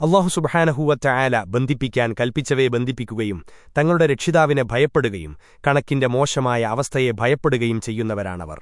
അള്ളാഹു സുബഹാനഹൂവറ്റ ബന്ധിപ്പിക്കാൻ കൽപ്പിച്ചവയെ ബന്ധിപ്പിക്കുകയും തങ്ങളുടെ രക്ഷിതാവിനെ ഭയപ്പെടുകയും കണക്കിന്റെ മോശമായ അവസ്ഥയെ ഭയപ്പെടുകയും ചെയ്യുന്നവരാണവർ.